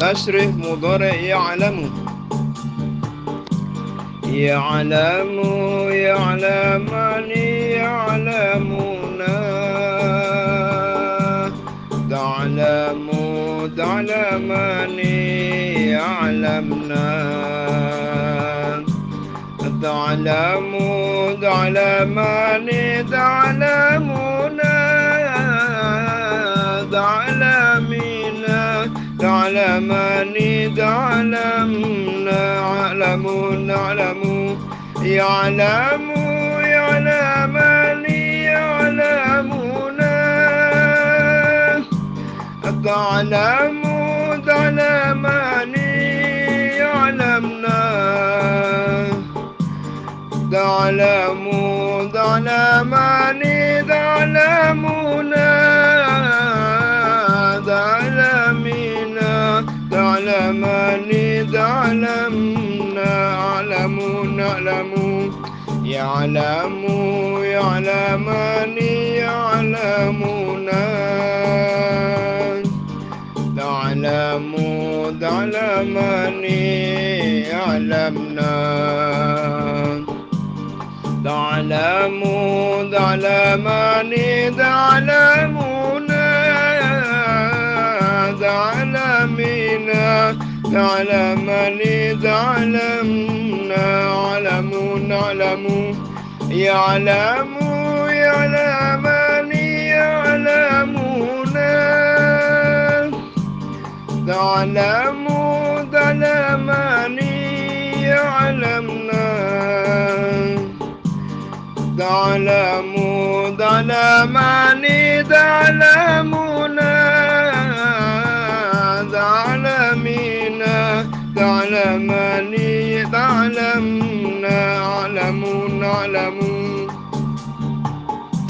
تصرف مضارع يعلم. يعلم يعلمان يعلمون. تعلم تعلمان يعلمنا. تعلم تعلمان تعلمون. تعلمين تعلمان تعلمنا علم نعلم يعلم يعلمان يعلمون تعلم تعلمان يعلمنا تعلم تعلمان تعلمون تعلمان تعلمنا أعلم نعلم يعلم يعلمان يعلمون تعلم تعلمان يعلمنا. تعلم تعلمان تعلمون تعلمين تعلمان تعلمنا علم نعلم يعلم يعلمان يعلمون تعلم تعلمان يعلمنا. تعلم تعلمان تعلمون تعلمان تعلمنا علم نعلم